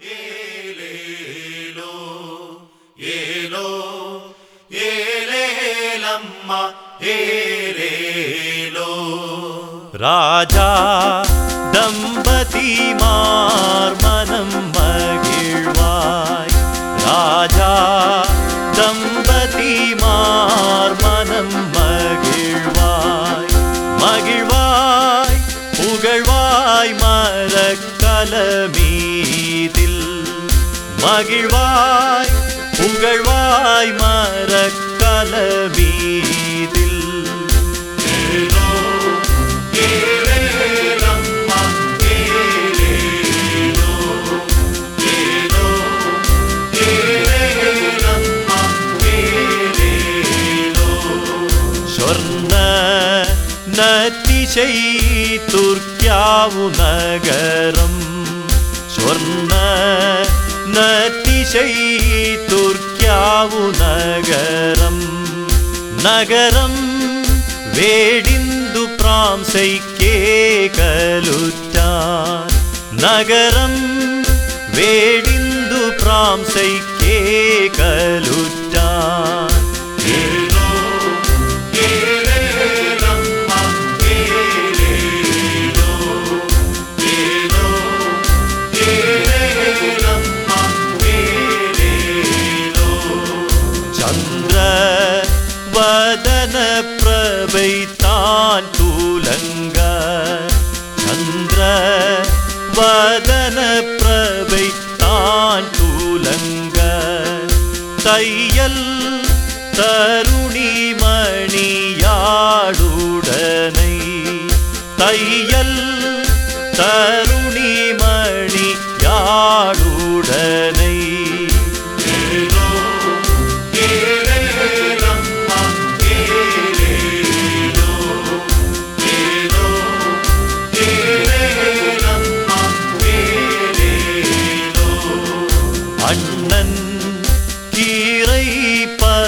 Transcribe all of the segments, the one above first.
ஏலேலோ ஏலோ ஏலேலம்மா ஏலேலோ. ராஜா தம்பதி மார்மனம் மகிழ்வாய். ராஜா தம்பதி மார்மனம் மகிழ்வாய். மகிழ்வாய் புகழ்வாய் மரக்கலமீ மரக்கலமீதில் மகிழ்வாய் புகழ்வாய் மரக்கலமீதில் ஏலோ ஏலேலம்மா ஏலேலோ ஏலோ ஏலேலம்மா ஏலேலோ സ്വർണ്ണ നത്തിശൈ തുർക്യാവു നഗരം നത്തിശൈ തുർക്യാവു നഗരം. നഗരം വേടിന്തു പ്രാംസൈക്കേ കലുറ്റാൻ. നഗരം വേടിന്തു പ്രാംസൈക്കേ കലുറ്റാൻ. மதன பிரபை தான் தூலங்க. சந்திர வதன பிரபை தான் தூலங்க. தையல் தருணி மணியாடுடனை தையல் தரு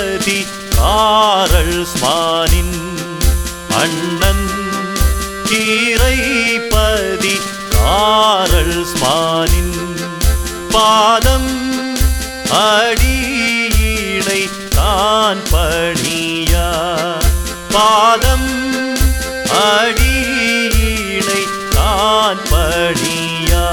கீரைப்பதி காரல் ஸ்மானின் அண்ணன் கீரைப்பதி காரல் ஸ்மானின் பாதம் அடியினை தான் பணியா? பாதம் அடியினை தான் பணியா?